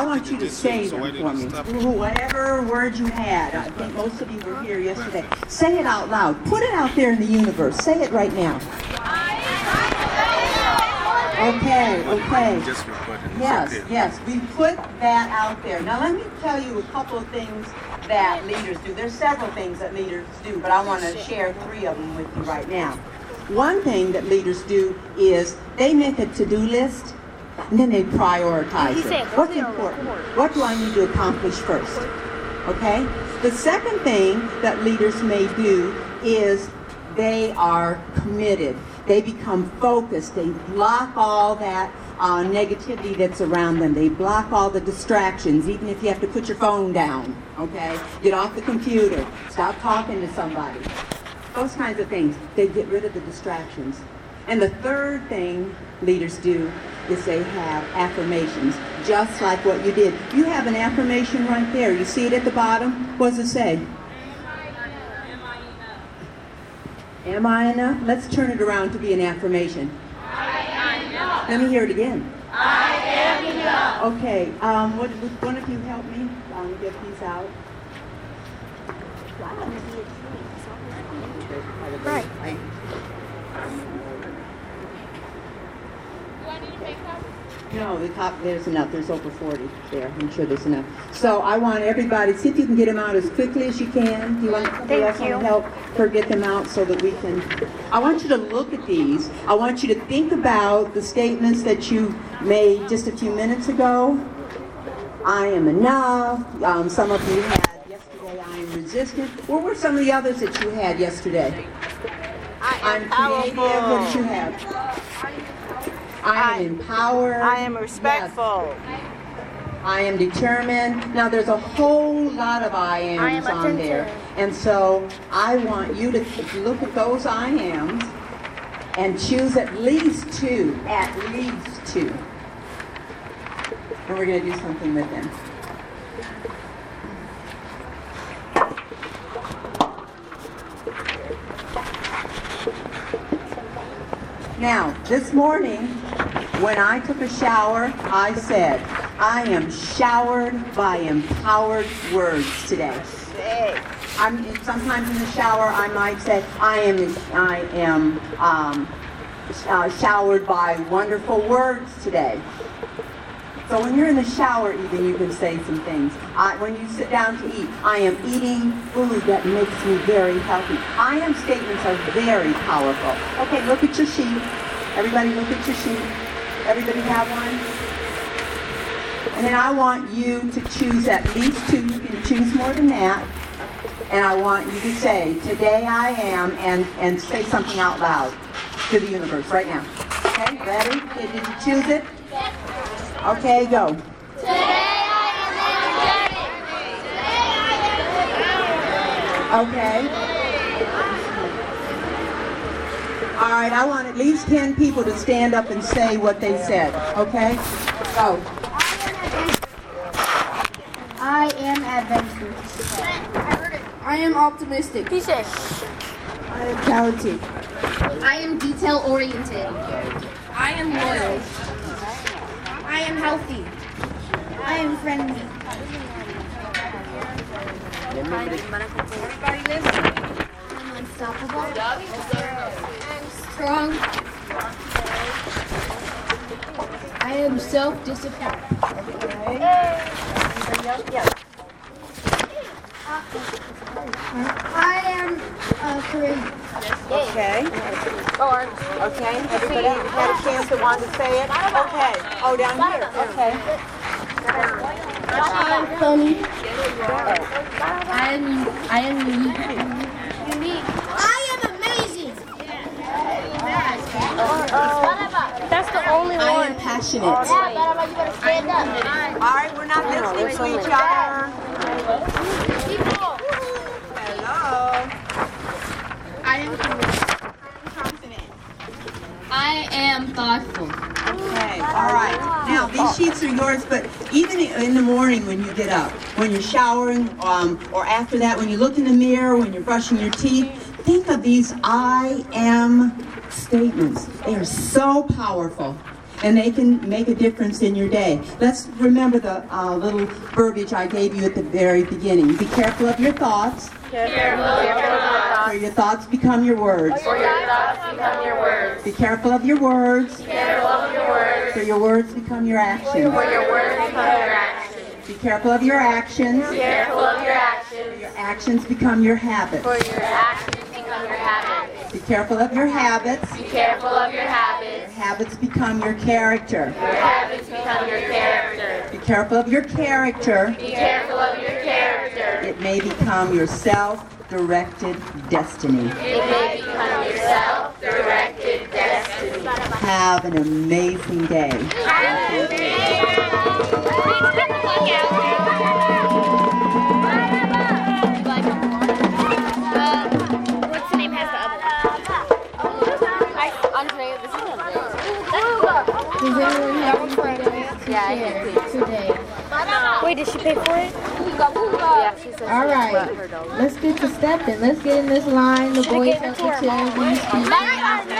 I want you to say them for me. Whatever word you had. I think most of you were here yesterday. Say it out loud. Put it out there in the universe. Say it right now. Okay, okay. Yes, yes, we put that out there. Now let me tell you a couple of things that leaders do. There's several things that leaders do, but I want to share three of them with you right now. One thing that leaders do is they make a to-do list and then they prioritize said, it. What's important? What do I need to accomplish first? Okay? The second thing that leaders may do is they are committed. They become focused. They block all that uh, negativity that's around them. They block all the distractions, even if you have to put your phone down. Okay? Get off the computer. Stop talking to somebody. Those kinds of things. They get rid of the distractions. And the third thing leaders do is they have affirmations, just like what you did. You have an affirmation right there. You see it at the bottom? What does it say? Am I enough? Let's turn it around to be an affirmation. I am enough. Let me hear it again. I am enough. Okay, um, would, would one of you help me um, get these out? Right. No, the top, there's enough. There's over 40 there. I'm sure there's enough. So I want everybody, see if you can get them out as quickly as you can. Do you want somebody Thank else want to help her get them out so that we can? I want you to look at these. I want you to think about the statements that you made just a few minutes ago. I am enough. Um, some of you had yesterday, I am resistant. What were some of the others that you had yesterday? I'm creative. What did you have? I am empowered. I am Yes. respectful. I am determined. Now, there's a whole lot of I ams I am on there. And so I want you to look at those I ams and choose at least two, at least two. And we're going to do something with them. Now, this morning, when I took a shower, I said, I am showered by empowered words today. I'm sometimes in the shower I might say I am I am um, uh, showered by wonderful words today. So when you're in the shower, even you can say some things. I, when you sit down to eat, I am eating food that makes me very healthy. I am statements are very powerful. Okay, look at your sheet. Everybody, look at your sheet. Everybody have one. And then I want you to choose at least two. You can choose more than that. And I want you to say, today I am, and, and say something out loud to the universe right now. Okay, ready? Did did you choose it? Okay, go. Today. I am, okay. All right, I want at least 10 people to stand up and say what they said. Okay? Go. I am adventurous. I am optimistic. He said, I am talented. I am detail oriented. I am loyal. I am healthy. I am friendly. I'm unstoppable. Strong. I am self-disciplined. I am uh, courageous. Okay. Okay. Everybody had a chance to want to say it? Okay. Oh, down here. Okay. I am funny. I am I am. Unique. I am amazing. that's the only I one. am passionate. Yeah, but you better stand up. All right, we're not listening to each other. Hello. I am confident. I am thoughtful. Okay. All right. Now these sheets are yours, but even in the morning when you get up, when you're showering, um, or after that, when you look in the mirror, when you're brushing your teeth, think of these I am statements. They are so powerful. And they can make a difference in your day. Let's remember the uh, little verbiage I gave you at the very beginning. Be careful of your thoughts. Careful of your thoughts. For your thoughts become your words. For your thoughts become your words. Be careful of your words. Careful of your words. For your words become your actions. For your words become your actions. Be careful of your actions. Careful of your actions. Your actions become your habits. For your actions become your habits. Be careful of your habits. Be careful of your habits. Habits become your character. Your habits become your character. Be careful of your character. Be careful of your character. It may become your self-directed destiny. It may become your self-directed destiny. Have an amazing day. What's the Yeah, I did. Today. Wait, did she pay for it? Yeah, she said All right. Let's get to stepping. Let's get in this line. The boys have to people.